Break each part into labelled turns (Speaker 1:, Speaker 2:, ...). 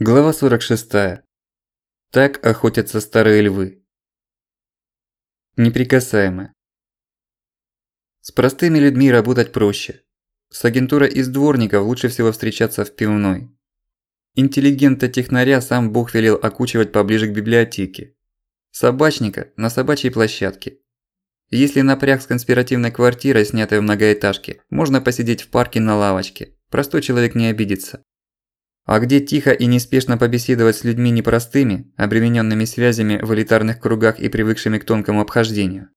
Speaker 1: Глава 46. Так охотятся старые львы. Неприкасаемые. С простыми людьми работать проще. С агентурой из дворников лучше всего встречаться в пивной. Интеллигента-технаря сам Бог велел окучивать поближе к библиотеке. Собачника – на собачьей площадке. Если напряг с конспиративной квартирой, снятой в многоэтажке, можно посидеть в парке на лавочке. Простой человек не обидится. А где тихо и неспешно побеседовать с людьми непростыми, обремененными связями в элитарных кругах и привыкшими к тонкому обхождению?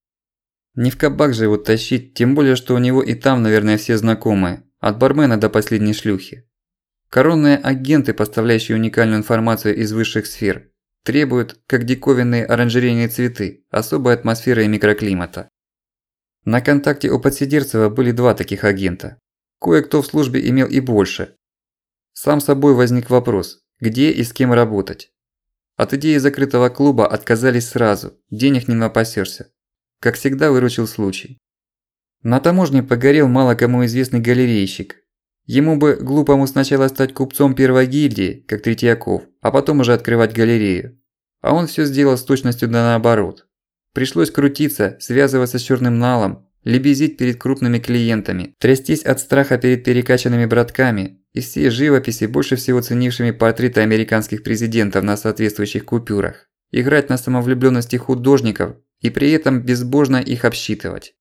Speaker 1: Не в кабак же его тащить, тем более, что у него и там, наверное, все знакомые, от бармена до последней шлюхи. Коронные агенты, поставляющие уникальную информацию из высших сфер, требуют, как диковинные оранжерейные цветы, особой атмосферы и микроклимата. На контакте у Подсидерцева были два таких агента. Кое-кто в службе имел и больше, сам собой возник вопрос, где и с кем работать. От идеи закрытого клуба отказались сразу, денег не напасешься. Как всегда выручил случай. На таможне погорел мало кому известный галерейщик. Ему бы глупому сначала стать купцом первой гильдии, как Третьяков, а потом уже открывать галерею. А он всё сделал с точностью да наоборот. Пришлось крутиться, связываться с чёрным налом, лебезить перед крупными клиентами, трястись от страха перед перекачанными братками, из всей живописи, больше всего ценившими портреты американских президентов на соответствующих купюрах, играть на самовлюблённости художников и при этом безбожно их обсчитывать.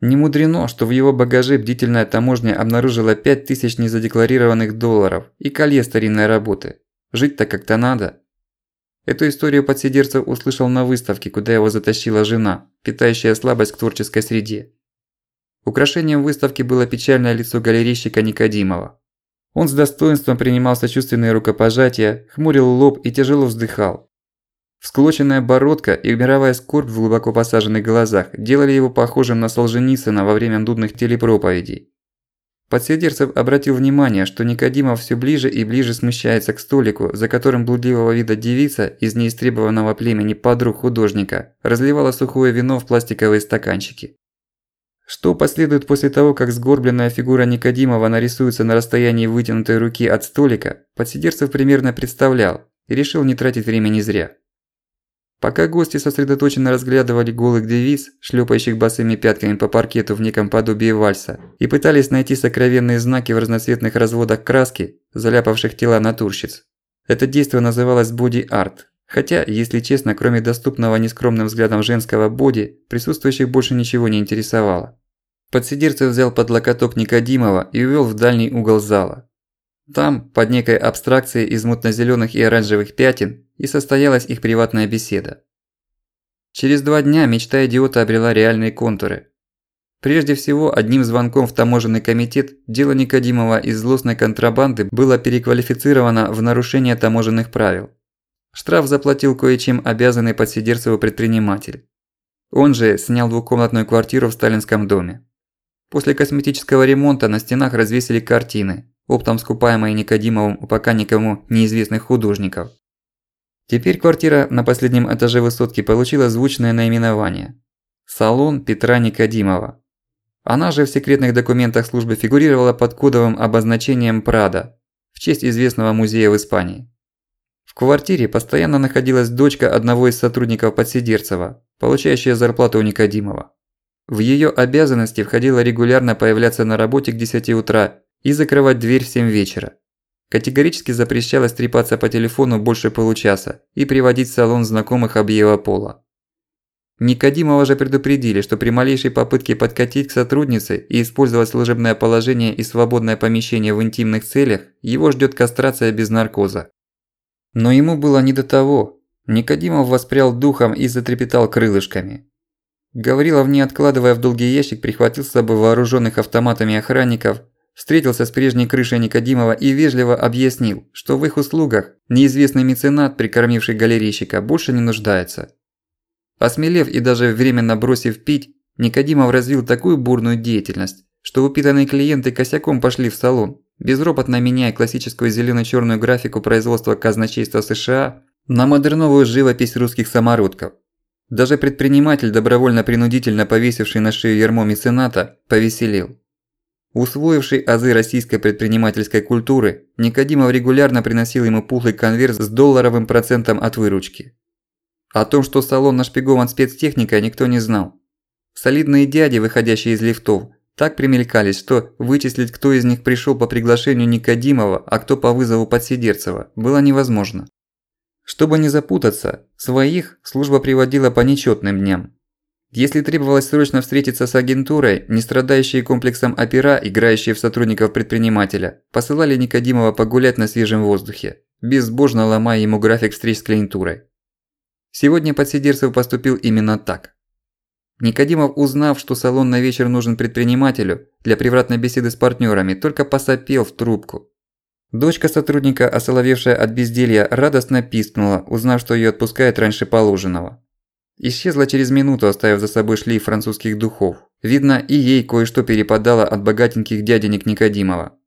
Speaker 1: Не мудрено, что в его багаже бдительная таможня обнаружила 5000 незадекларированных долларов и колье старинной работы. Жить-то как-то надо. Эту историю подсидерцев услышал на выставке, куда его затащила жена, питающая слабость к творческой среде. Украшением выставки было печальное лицо галерейщика Никодимова. Он с достоинством принимал сочувственные рукопожатия, хмурил лоб и тяжело вздыхал. Всклоченная бородка и мировая скорбь в глубоко посаженных глазах делали его похожим на Солженицына во время нудных телепроповедей. Подсидерцев обратил внимание, что Никодимов всё ближе и ближе смещается к столику, за которым блудливого вида девица из неистребованного племени подруг художника разливала сухое вино в пластиковые стаканчики. Что последует после того, как сгорбленная фигура Никодимова нарисуется на расстоянии вытянутой руки от столика, подсидерцев примерно представлял и решил не тратить времени зря. Пока гости сосредоточенно разглядывали голых девиц, шлепающих босыми пятками по паркету в неком подобии вальса, и пытались найти сокровенные знаки в разноцветных разводах краски, заляпавших тела натурщиц. Это действие называлось боди-арт. Хотя, если честно, кроме доступного нескромным взглядом женского боди, присутствующих больше ничего не интересовало. Подсидерцев взял под локоток Никодимова и увёл в дальний угол зала. Там, под некой абстракцией из мутно-зелёных и оранжевых пятен, и состоялась их приватная беседа. Через два дня мечта идиота обрела реальные контуры. Прежде всего, одним звонком в таможенный комитет дело Никодимова из злостной контрабанды было переквалифицировано в нарушение таможенных правил. Штраф заплатил кое-чем обязанный подсидерцеву предприниматель. Он же снял двухкомнатную квартиру в сталинском доме. После косметического ремонта на стенах развесили картины, оптом скупаемые Никодимовым у пока никому неизвестных художников. Теперь квартира на последнем этаже высотки получила звучное наименование – «Салон Петра Никодимова». Она же в секретных документах службы фигурировала под кодовым обозначением «Прада» в честь известного музея в Испании. В квартире постоянно находилась дочка одного из сотрудников Подсидерцева, получающая зарплату у Никодимова. В её обязанности входило регулярно появляться на работе к 10 утра и закрывать дверь в 7 вечера. Категорически запрещалось трепаться по телефону больше получаса и приводить в салон знакомых объева пола. Никодимова же предупредили, что при малейшей попытке подкатить к сотруднице и использовать служебное положение и свободное помещение в интимных целях, его ждёт кастрация без наркоза. Но ему было не до того. Никодимов воспрял духом и затрепетал крылышками. Гаврилов, не откладывая в долгий ящик, прихватил с собой вооруженных автоматами охранников, встретился с прежней крышей Никодимова и вежливо объяснил, что в их услугах неизвестный меценат, прикормивший галерейщика, больше не нуждается. Осмелев и даже временно бросив пить, Никодимов развил такую бурную деятельность, что упитанные клиенты косяком пошли в салон, безропотно меняя классическую зелено-чёрную графику производства казначейства США на модерновую живопись русских самородков. Даже предприниматель, добровольно-принудительно повесивший на шею ярмо мецената, повеселел. Усвоивший азы российской предпринимательской культуры, Никодимов регулярно приносил ему пухлый конверт с долларовым процентом от выручки. О том, что салон нашпигован спецтехникой, никто не знал. Солидные дяди, выходящие из лифтов, так примелькались, что вычислить, кто из них пришел по приглашению Никодимова, а кто по вызову Подсидерцева, было невозможно. Чтобы не запутаться, своих служба приводила по нечетным дням. Если требовалось срочно встретиться с агентурой, не страдающие комплексом опера, играющие в сотрудников предпринимателя, посылали Никодимова погулять на свежем воздухе, безбожно ломая ему график встреч с клиентурой. Сегодня Подсидерцев поступил именно так. Никодимов, узнав, что салон на вечер нужен предпринимателю для привратной беседы с партнерами, только посопел в трубку. Дочка сотрудника, осоловевшая от безделья, радостно пискнула, узнав, что ее отпускают раньше положенного. Исчезла через минуту, оставив за собой шлейф французских духов. Видно, и ей кое-что перепадало от богатеньких дяденек Никодимова.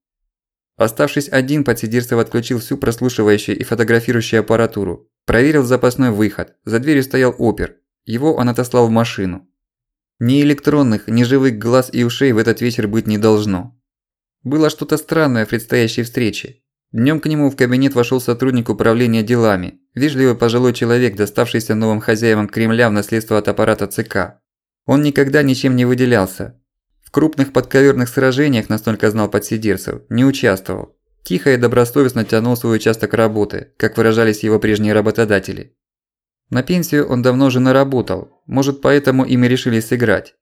Speaker 1: Оставшись один, Подсидирцев отключил всю прослушивающую и фотографирующую аппаратуру. Проверил запасной выход. За дверью стоял опер. Его он отослал в машину. Ни электронных, ни живых глаз и ушей в этот вечер быть не должно. Было что-то странное в предстоящей встрече. Днём к нему в кабинет вошёл сотрудник управления делами, вежливый пожилой человек, доставшийся новым хозяевам Кремля в наследство от аппарата ЦК. Он никогда ничем не выделялся. В крупных подковерных сражениях, настолько знал подсидерцев, не участвовал. Тихо и добросовестно тянул свой участок работы, как выражались его прежние работодатели. На пенсию он давно уже наработал, может поэтому им и решили сыграть.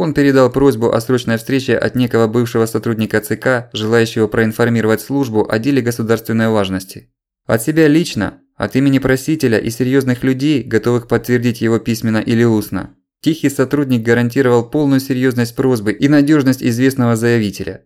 Speaker 1: Он передал просьбу о срочной встрече от некого бывшего сотрудника ЦК, желающего проинформировать службу о деле государственной важности. От себя лично, от имени просителя и серьёзных людей, готовых подтвердить его письменно или устно, тихий сотрудник гарантировал полную серьёзность просьбы и надёжность известного заявителя.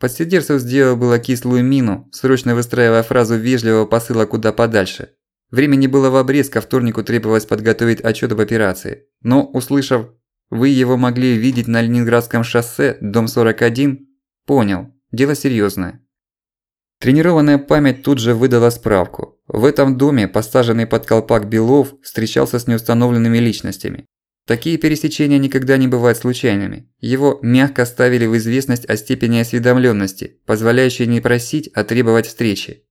Speaker 1: Подсидерцев сделал было кислую мину, срочно выстраивая фразу вежливого посыла куда подальше. Времени было в обрез, ко вторнику требовалось подготовить отчёт об операции. Но, услышав вы его могли видеть на Ленинградском шоссе, дом 41? Понял. Дело серьёзное. Тренированная память тут же выдала справку. В этом доме, посаженный под колпак Белов, встречался с неустановленными личностями. Такие пересечения никогда не бывают случайными. Его мягко ставили в известность о степени осведомлённости, позволяющей не просить, а требовать встречи.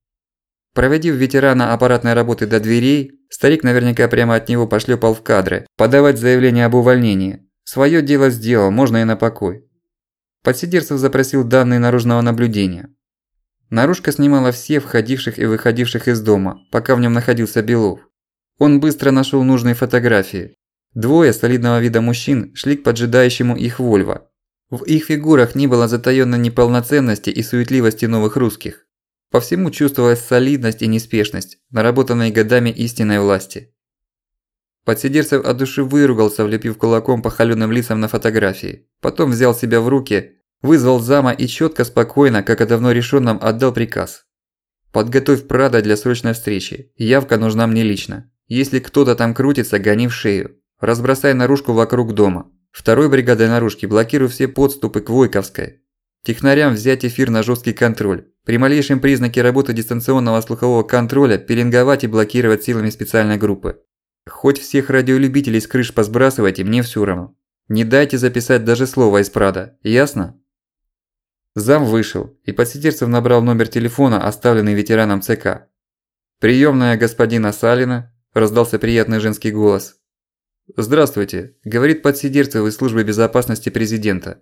Speaker 1: Проводив ветерана аппаратной работы до дверей, старик наверняка прямо от него пошлёпал в кадры, подавать заявление об увольнении, Своё дело сделал, можно и на покой. Подсидерцев запросил данные наружного наблюдения. Наружка снимала все входивших и выходивших из дома, пока в нём находился Белов. Он быстро нашёл нужные фотографии. Двое солидного вида мужчин шли к поджидающему их Вольво. В их фигурах не было затаённой неполноценности и суетливости новых русских. По всему чувствовалась солидность и неспешность, наработанные годами истинной власти. Подсидерцев от души выругался, влепив кулаком по холёным лицам на фотографии. Потом взял себя в руки, вызвал зама и чётко, спокойно, как о давно решённом, отдал приказ. «Подготовь Прада для срочной встречи. Явка нужна мне лично. Если кто-то там крутится, гони в шею. Разбросай наружку вокруг дома. Второй бригадой наружки блокируй все подступы к Войковской. Технарям взять эфир на жёсткий контроль. При малейшем признаке работы дистанционного слухового контроля пеленговать и блокировать силами специальной группы. Хоть всех радиолюбителей с крыш посбрасывайте, мне всё равно. Не дайте записать даже слово из Прада, ясно? Зам вышел, и Подсидерцев набрал номер телефона, оставленный ветераном ЦК. «Приёмная господина Салина», – раздался приятный женский голос. «Здравствуйте», – говорит Подсидерцев из службы безопасности президента.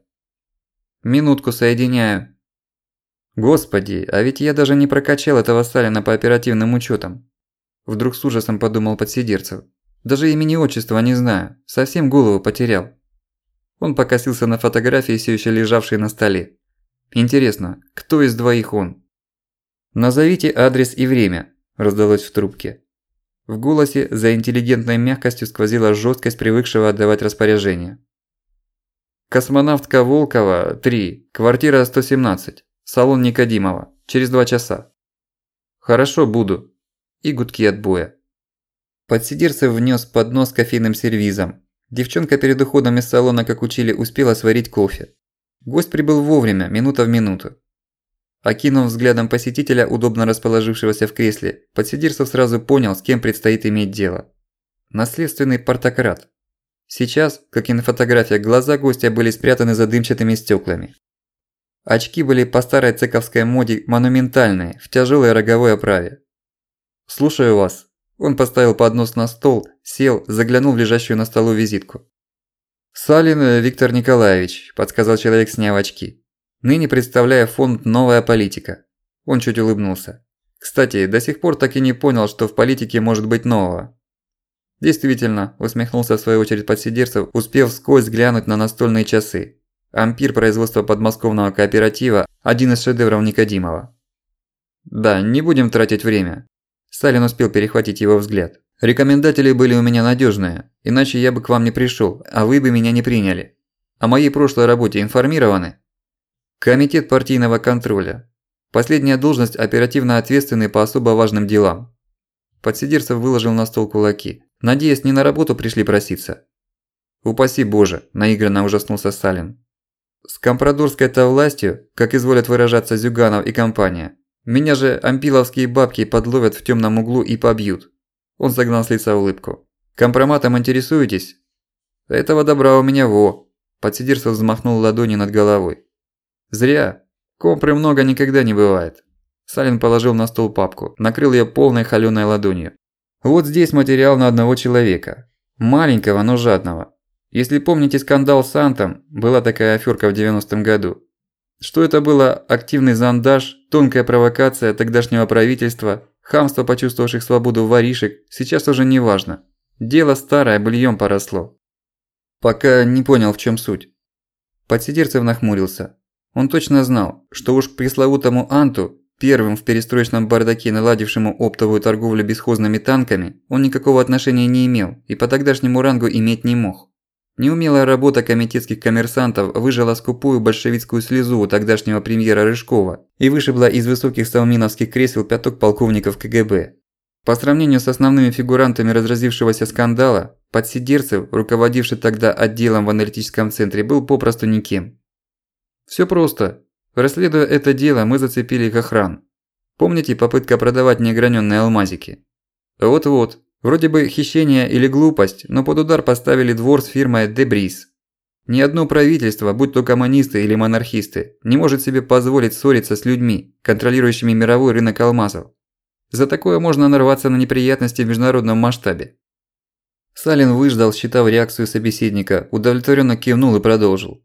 Speaker 1: «Минутку соединяю». «Господи, а ведь я даже не прокачал этого Салина по оперативным учётам. Вдруг с ужасом подумал Подсидерцев. Даже имени отчества не знаю, совсем голову потерял. Он покосился на фотографии, все еще лежавшие на столе. Интересно, кто из двоих он? «Назовите адрес и время», – раздалось в трубке. В голосе за интеллигентной мягкостью сквозила жесткость привыкшего отдавать распоряжения. «Космонавтка Волкова, 3, квартира 117, салон Никодимова, через два часа». «Хорошо, буду», и гудки отбоя. Подсидерцев внес поднос с кофейным сервизом. Девчонка перед уходом из салона, как учили, успела сварить кофе. Гость прибыл вовремя, минута в минуту. Окинув взглядом посетителя, удобно расположившегося в кресле, Подсидерцев сразу понял, с кем предстоит иметь дело. Наследственный портократ. Сейчас, как и на фотографиях, глаза гостя были спрятаны за дымчатыми стёклами. Очки были по старой цековской моде монументальные, в тяжелой роговой оправе. «Слушаю вас». Он поставил поднос на стол, сел, заглянул в лежащую на столу визитку. «Салин Виктор Николаевич», – подсказал человек, сняв очки. «Ныне представляя фонд «Новая политика». Он чуть улыбнулся. Кстати, до сих пор так и не понял, что в политике может быть нового. Действительно, усмехнулся в свою очередь подсидерцев, успев сквозь глянуть на настольные часы. Ампир производства подмосковного кооператива – один из шедевров Никодимова. Да, не будем тратить время. Сталин успел перехватить его взгляд. Рекомендатели были у меня надежные, иначе я бы к вам не пришел, а вы бы меня не приняли. О моей прошлой работе информированы? Комитет партийного контроля. Последняя должность оперативно ответственный по особо важным делам. Подсидерцев выложил на стол кулаки. Надеюсь, не на работу пришли проситься. Упаси боже, наигранно ужаснулся Сталин. С компрадорской-то властью, как изволят выражаться Зюганов и компания, меня же ампиловские бабки подловят в темном углу и побьют. Он загнал с лица улыбку. «Компроматом интересуетесь?» «Этого добра у меня во!» Подсидерцев взмахнул ладони над головой. «Зря. Компры много никогда не бывает». Салин положил на стол папку, накрыл её полной холёной ладонью. «Вот здесь материал на одного человека. Маленького, но жадного. Если помните скандал с Антом, была такая афёрка в 90-м году. Что это было активный зондаж, тонкая провокация тогдашнего правительства, Хамство почувствовавших свободу воришек сейчас уже не важно. Дело старое, быльем поросло. Пока не понял, в чем суть. Подсидерцев нахмурился. Он точно знал, что уж к пресловутому Анту, первым в перестроечном бардаке наладившему оптовую торговлю бесхозными танками, он никакого отношения не имел и по тогдашнему рангу иметь не мог. Неумелая работа комитетских коммерсантов выжила скупую большевистскую слезу у тогдашнего премьера Рыжкова и вышибла из высоких салминовских кресел пяток полковников КГБ. По сравнению с основными фигурантами разразившегося скандала, Подсидерцев, руководивший тогда отделом в аналитическом центре, был попросту никем. Всё просто. Расследуя это дело, мы зацепили их охран. Помните попытка продавать неограненные алмазики? Вот-вот, Вроде бы хищение или глупость, но под удар поставили двор с фирмой Дебрис. Ни одно правительство, будь то коммунисты или монархисты, не может себе позволить ссориться с людьми, контролирующими мировой рынок алмазов. За такое можно нарваться на неприятности в международном масштабе. Салин выждал, считав реакцию собеседника, удовлетворенно кивнул и продолжил.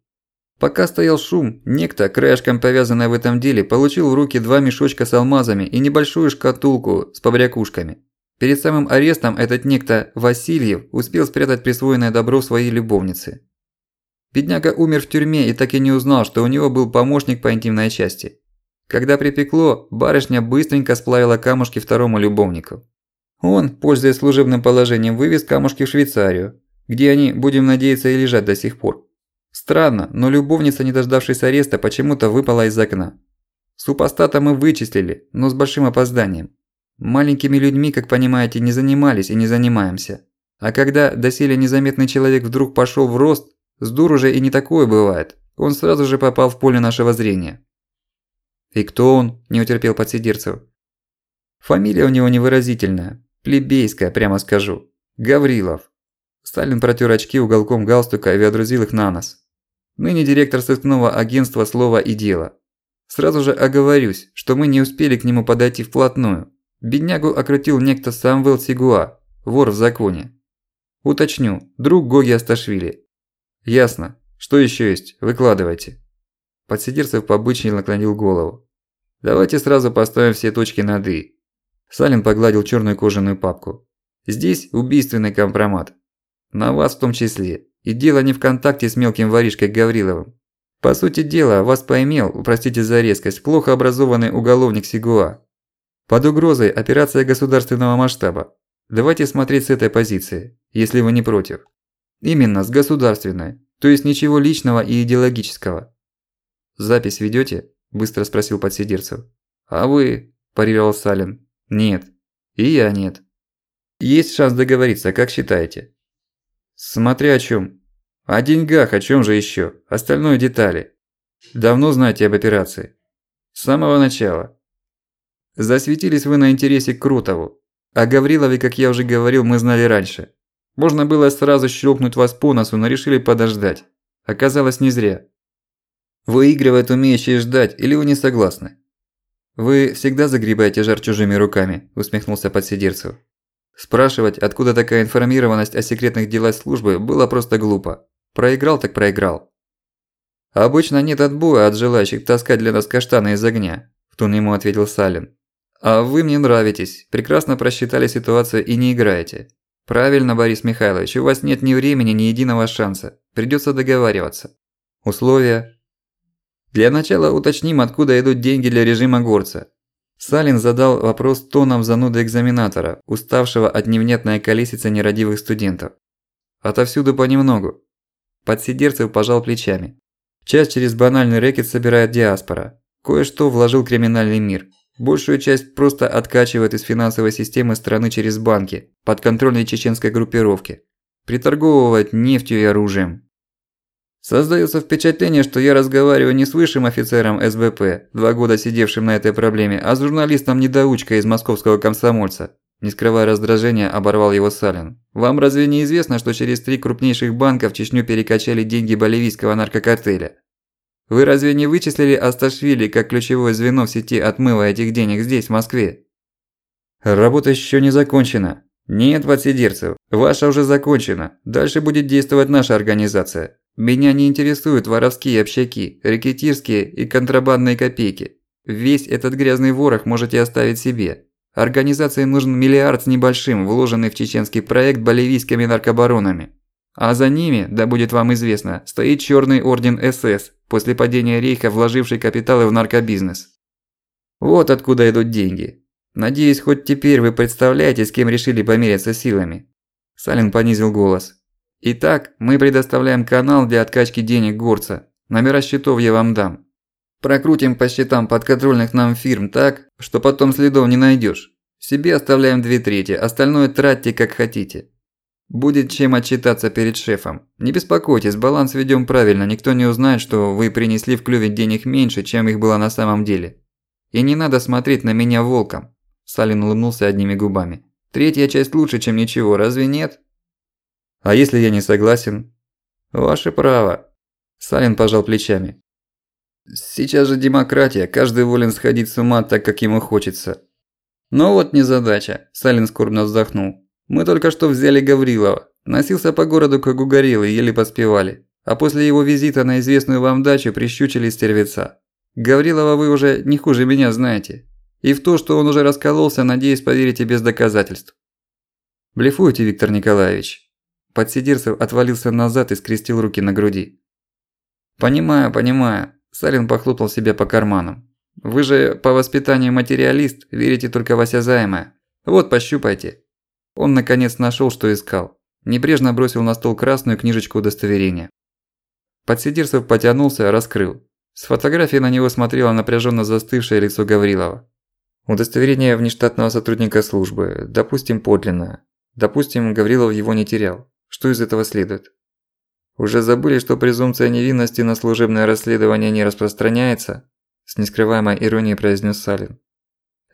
Speaker 1: Пока стоял шум, некто, краешком повязанный в этом деле, получил в руки два мешочка с алмазами и небольшую шкатулку с побрякушками. Перед самым арестом этот некто Васильев успел спрятать присвоенное добро своей любовнице. Бедняга умер в тюрьме и так и не узнал, что у него был помощник по интимной части. Когда припекло, барышня быстренько сплавила камушки второму любовнику. Он, пользуясь служебным положением, вывез камушки в Швейцарию, где они, будем надеяться, и лежат до сих пор. Странно, но любовница, не дождавшись ареста, почему-то выпала из окна. Супостата мы вычислили, но с большим опозданием. Маленькими людьми, как понимаете, не занимались и не занимаемся. А когда доселе незаметный человек вдруг пошёл в рост, с дур уже и не такое бывает. Он сразу же попал в поле нашего зрения. «И кто он?» – не утерпел подсидерцев. Фамилия у него невыразительная, плебейская, прямо скажу. Гаврилов. Сталин протер очки уголком галстука и водрузил их на нос. Ныне директор сыскного агентства «Слово и дело». Сразу же оговорюсь, что мы не успели к нему подойти вплотную. Беднягу окрутил некто Самвел Сигуа, вор в законе. Уточню, друг Гоги Асташвили. Ясно. Что еще есть? Выкладывайте. Подсидерцев побычнее наклонил голову. Давайте сразу поставим все точки над «и». Салин погладил черную кожаную папку. Здесь убийственный компромат. На вас в том числе. И дело не в контакте с мелким воришкой Гавриловым. По сути дела, вас поимел, простите за резкость, плохо образованный уголовник Сигуа. Под угрозой операция государственного масштаба. Давайте смотреть с этой позиции, если вы не против. Именно, с государственной, то есть ничего личного и идеологического. «Запись ведёте?» – быстро спросил подсидерцев. «А вы?» – парировал Салин. «Нет». «И я нет». «Есть шанс договориться, как считаете?» «Смотря о чём». «О деньгах, о чём же ещё? Остальное детали». «Давно знаете об операции?» «С самого начала. Засветились вы на интересе к Крутову. О Гаврилове, как я уже говорил, мы знали раньше. Можно было сразу щелкнуть вас по носу, но решили подождать. Оказалось, не зря. Выигрывает умеющий ждать, или вы не согласны? Вы всегда загребаете жар чужими руками, усмехнулся подсидерцев. Спрашивать, откуда такая информированность о секретных делах службы, было просто глупо. Проиграл так проиграл. Обычно нет отбоя от желающих таскать для нас каштаны из огня, в тон ему ответил Салин. А вы мне нравитесь, прекрасно просчитали ситуацию и не играете. Правильно, Борис Михайлович, у вас нет ни времени, ни единого шанса. Придётся договариваться. Условия для начала уточним, откуда идут деньги для режима горца. Салин задал вопрос тоном зануды экзаменатора, уставшего от невнятной колесицы нерадивых студентов. Отовсюду понемногу. Подсидерцев пожал плечами. Часть через банальный рэкет собирает диаспора. Кое-что вложил криминальный мир. Большую часть просто откачивает из финансовой системы страны через банки, подконтрольной чеченской группировки. Приторговывает нефтью и оружием. Создается впечатление, что я разговариваю не с высшим офицером СБП, два года сидевшим на этой проблеме, а с журналистом-недоучкой из московского комсомольца. Не скрывая раздражения, оборвал его Салин. «Вам разве не известно, что через три крупнейших банка в Чечню перекачали деньги боливийского наркокартеля? Вы разве не вычислили Асташвили как ключевое звено в сети отмыва этих денег здесь, в Москве?» «Работа еще не закончена». «Нет, подсидерцев, ваша уже закончена. Дальше будет действовать наша организация. Меня не интересуют воровские общаки, рэкетирские и контрабандные копейки. Весь этот грязный ворох можете оставить себе. Организации нужен миллиард с небольшим, вложенный в чеченский проект боливийскими наркобаронами. А за ними, да будет вам известно, стоит Черный орден СС, после падения рейха вложивший капиталы в наркобизнес. Вот откуда идут деньги. Надеюсь, хоть теперь вы представляете, с кем решили помериться силами. Салин понизил голос. Итак, мы предоставляем канал для откачки денег горца. Номера счетов я вам дам. Прокрутим по счетам подконтрольных нам фирм так, что потом следов не найдёшь. Себе оставляем две трети, остальное тратьте как хотите. Будет чем отчитаться перед шефом. Не беспокойтесь, баланс ведём правильно, никто не узнает, что вы принесли в клюве денег меньше, чем их было на самом деле. И не надо смотреть на меня волком. Салин улыбнулся одними губами. Третья часть лучше, чем ничего, разве нет? А если я не согласен? Ваше право. Салин пожал плечами. Сейчас же демократия, каждый волен сходить с ума так, как ему хочется. Но вот незадача, Салин скорбно вздохнул. Мы только что взяли Гаврилова. Носился по городу как угорелый, еле поспевали. А после его визита на известную вам дачу прищучили стервеца. Гаврилова вы уже не хуже меня знаете. И в то, что он уже раскололся, надеюсь, поверите без доказательств. Блефуете, Виктор Николаевич. Подсидерцев отвалился назад и скрестил руки на груди. «Понимаю, понимаю», – Салин похлопал себя по карманам. «Вы же по воспитанию материалист, верите только в осязаемое. Вот, пощупайте». Он наконец нашел, что искал. Небрежно бросил на стол красную книжечку удостоверения. Подсидерцев потянулся, раскрыл. С фотографии на него смотрело напряженно застывшее лицо Гаврилова. Удостоверение внештатного сотрудника службы, допустим, подлинное. Допустим, Гаврилов его не терял. Что из этого следует? Уже забыли, что презумпция невинности на служебное расследование не распространяется? С нескрываемой иронией произнес Салин.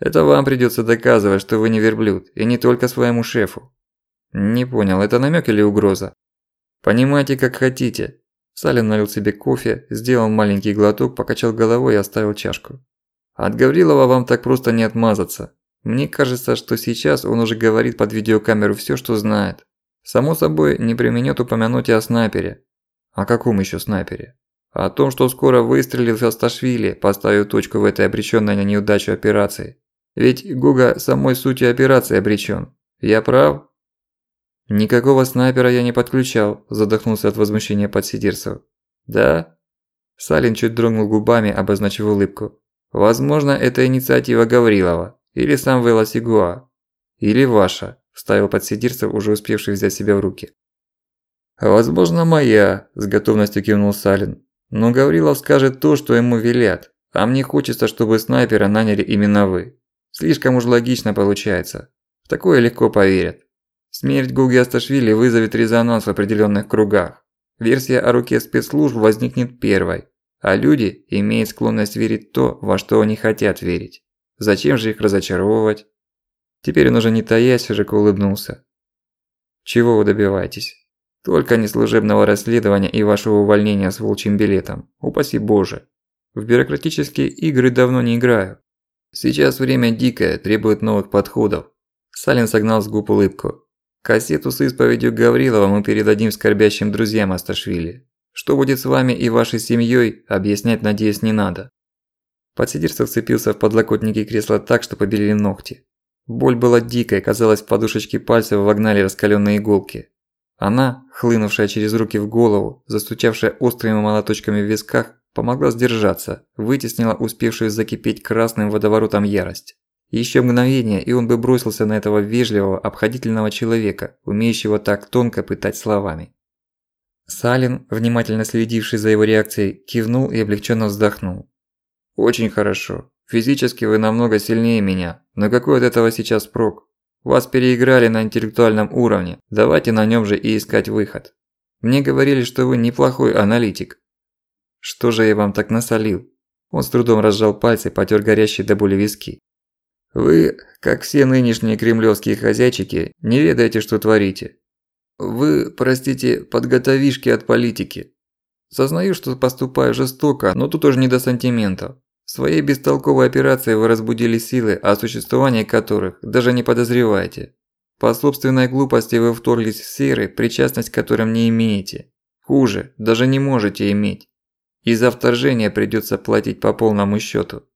Speaker 1: Это вам придется доказывать, что вы не верблюд, и не только своему шефу. Не понял, это намек или угроза? Понимайте, как хотите. Салин налил себе кофе, сделал маленький глоток, покачал головой и оставил чашку. От Гаврилова вам так просто не отмазаться. Мне кажется, что сейчас он уже говорит под видеокамеру всё, что знает. Само собой, не применет упомянуть и о снайпере. О каком еще снайпере? О том, что скоро выстрелил Састашвили, поставив точку в этой обреченной на неудачу операции. Ведь Гуга самой сутью операции обречен. Я прав? Никакого снайпера я не подключал, задохнулся от возмущения подсидерцев. Да? Салин чуть дрогнул губами, обозначив улыбку. Возможно, это инициатива Гаврилова. Или сам Велосигуа. Или ваша вставил подсидирцев, уже успевший взять себя в руки. «Возможно, моя», – с готовностью кивнул Салин. «Но Гаврилов скажет то, что ему велят, а мне хочется, чтобы снайпера наняли именно вы. Слишком уж логично получается. В такое легко поверят. Смерть Гуги Асташвили вызовет резонанс в определенных кругах. Версия о руке спецслужб возникнет первой, а люди имеют склонность верить то, во что они хотят верить. Зачем же их разочаровывать? Теперь он уже не таясь широко улыбнулся. «Чего вы добиваетесь?» Только не служебного расследования и вашего увольнения с волчьим билетом. Упаси Боже. В бюрократические игры давно не играю. Сейчас время дикое, требует новых подходов. Салин согнал с губ улыбку. Кассету с исповедью Гаврилова мы передадим скорбящим друзьям Асташвили. Что будет с вами и вашей семьей, объяснять, надеюсь, не надо. Подсидерцев вцепился в подлокотники кресла так, что побелели ногти. Боль была дикой, казалось, в подушечки пальцев вогнали раскаленные иголки. Она, хлынувшая через руки в голову, застучавшая острыми молоточками в висках, помогла сдержаться, вытеснила успевшую закипеть красным водоворотом ярость. Еще мгновение, и он бы бросился на этого вежливого, обходительного человека, умеющего так тонко пытать словами. Салин, внимательно следивший за его реакцией, кивнул и облегченно вздохнул. «Очень хорошо. Физически вы намного сильнее меня, но какой от этого сейчас прок? Вас переиграли на интеллектуальном уровне, давайте на нем же и искать выход. Мне говорили, что вы неплохой аналитик. Что же я вам так насолил? Он с трудом разжал пальцы, потер горящие до боли виски. Вы, как все нынешние кремлевские хозяйчики, не ведаете, что творите. Вы, простите, подготовишки от политики. Сознаю, что поступаю жестоко, но тут уже не до сантиментов. Своей бестолковой операцией вы разбудили силы, о существовании которых даже не подозреваете. По собственной глупости вы вторглись в сферы, причастность к которым не имеете. Хуже, даже не можете иметь. И за вторжение придётся платить по полному счёту.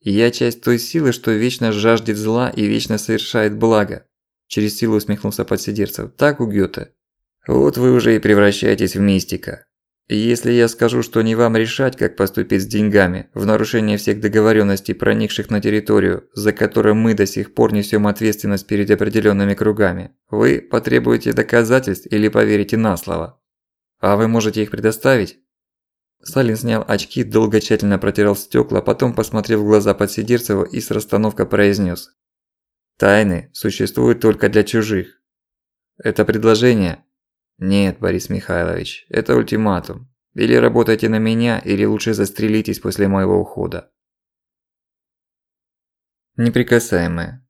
Speaker 1: Я часть той силы, что вечно жаждет зла и вечно совершает благо. Через силу усмехнулся подсидерцев. Так у Гёте. Вот вы уже и превращаетесь в мистика. Если я скажу, что не вам решать, как поступить с деньгами, в нарушение всех договоренностей, проникших на территорию, за которую мы до сих пор несем ответственность перед определенными кругами, вы потребуете доказательств или поверите на слово. А вы можете их предоставить? Салин снял очки, долго тщательно протирал стекла, потом посмотрел в глаза Подсидерцеву и с расстановкой произнес: «Тайны существуют только для чужих. Это предложение «Нет, Борис Михайлович, это ультиматум. Или работайте на меня, или лучше застрелитесь после моего ухода». Неприкасаемые.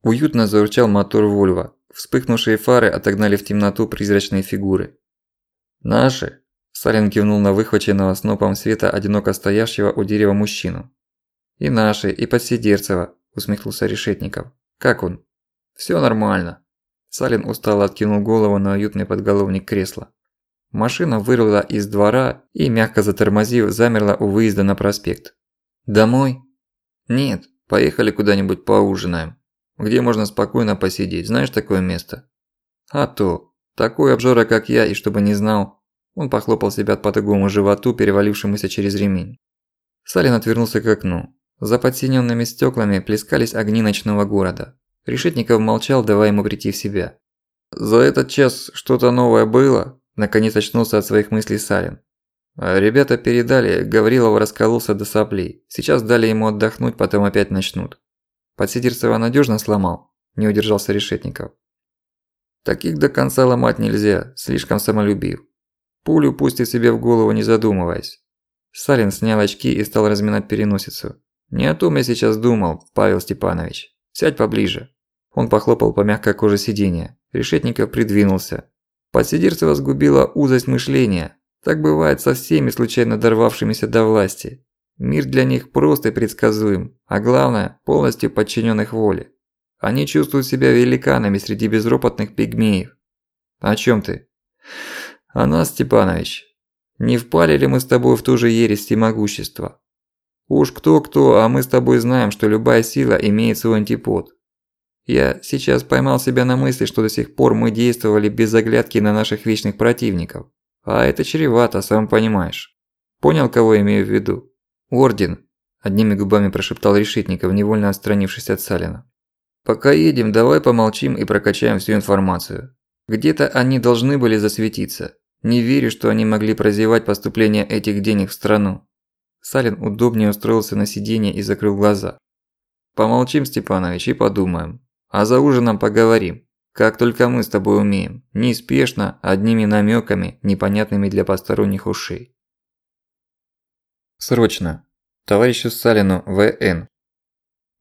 Speaker 1: Уютно заурчал мотор Вольво. Вспыхнувшие фары отогнали в темноту призрачные фигуры. «Наши?» – Салин кивнул на выхваченного снопом света одиноко стоящего у дерева мужчину. «И наши, и Подсидерцева», – усмехнулся Решетников. «Как он?» «Всё нормально. Салин устало откинул голову на уютный подголовник кресла. Машина вырвала из двора и, мягко затормозив, замерла у выезда на проспект. «Домой?» «Нет, поехали куда-нибудь поужинаем. Где можно спокойно посидеть, знаешь такое место?» «А то. Такой обжора, как я, и чтобы не знал». Он похлопал себя по тугому животу, перевалившемуся через ремень. Салин отвернулся к окну. За подсиненными стеклами плескались огни ночного города. Решетников молчал, давая ему прийти в себя. «За этот час что-то новое было?» – наконец очнулся от своих мыслей Салин. Ребята передали, Гаврилов раскололся до соплей. Сейчас дали ему отдохнуть, потом опять начнут. Подсидерцева надежно сломал, не удержался Решетников. Таких до конца ломать нельзя, слишком самолюбив. Пулю пустит себе в голову, не задумываясь. Салин снял очки и стал разминать переносицу. Не о том я сейчас думал, Павел Степанович. Сядь поближе. Он похлопал по мягкой коже сиденья. Решетников придвинулся. Подсидерцева сгубила узость мышления. Так бывает со всеми случайно дорвавшимися до власти. Мир для них прост и предсказуем, а главное, полностью подчинен их воле. Они чувствуют себя великанами среди безропотных пигмеев. О чем ты? О нас, Степанович. Не впали ли мы с тобой в ту же ересь всемогущества? Уж кто-кто, а мы с тобой знаем, что любая сила имеет свой антипод. Я сейчас поймал себя на мысли, что до сих пор мы действовали без оглядки на наших вечных противников. А это чревато, сам понимаешь. Понял, кого имею в виду? Орден, одними губами прошептал Решетников, невольно отстранившись от Салина. Пока едем, давай помолчим и прокачаем всю информацию. Где-то они должны были засветиться. Не верю, что они могли прозевать поступление этих денег в страну. Салин удобнее устроился на сиденье и закрыл глаза. «Помолчим, Степанович, и подумаем. А за ужином поговорим. Как только мы с тобой умеем. Неспешно, одними намёками, непонятными для посторонних ушей». Срочно. Товарищу Салину В.Н.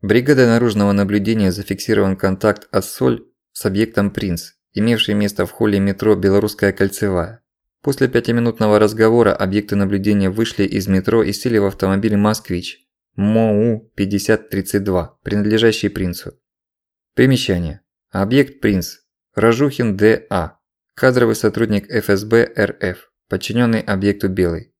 Speaker 1: Бригада наружного наблюдения зафиксирован контакт Ассоль с объектом Принц имевший место в холле метро «Белорусская кольцевая». После пятиминутного разговора объекты наблюдения вышли из метро и сели в автомобиль «Москвич» МОУ-5032, принадлежащий принцу. Примечание. Объект «Принц». Рожухин Д.А. Кадровый сотрудник ФСБ РФ, подчиненный объекту «Белый».